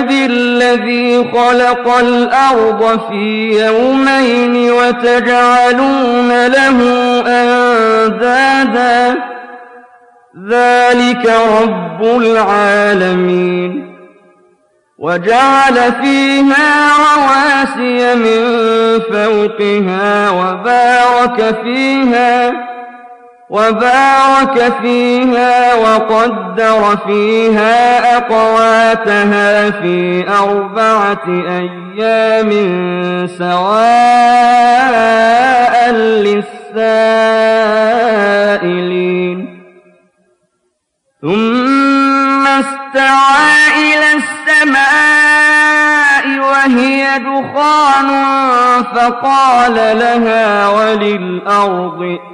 بالذي خلق الأرض في يومين وتجعلون له أندادا ذلك رب العالمين وجعل فيها رواسي من فوقها وبارك فيها وبارك فيها وقدر فيها أقواتها في أربعة أيام سواء للسائلين. ثم استوى إلى السماء وهي دخان فقال لها وللأرض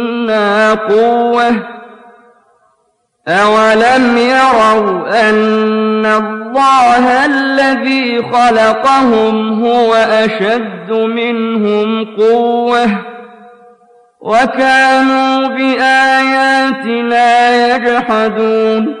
قوة أولم يروا أن الله الذي خلقهم هو أشد منهم قوةً وكانوا بآياتنا يجحدون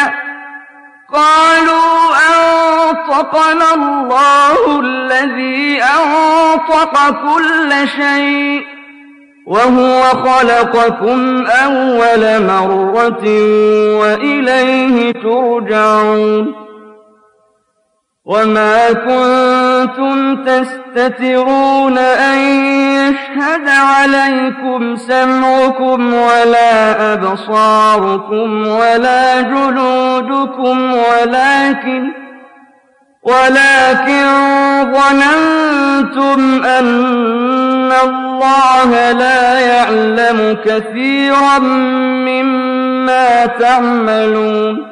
قالوا أنطقنا الله الذي أنطق كل شيء وهو خلقكم أول مرة وإليه ترجعون وما كنتم تستترون أن يشهد عليكم سمعكم ولا أبصاركم ولا جلودكم ولكن ولكن ظننتم أن الله لا يعلم كثيرا مما تعملون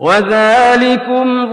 وذلكم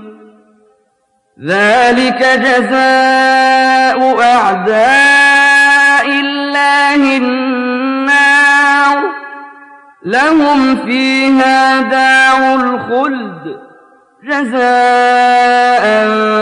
ذلك جزاء أعداء الله النار. لهم فيها دار الخلد. جزاء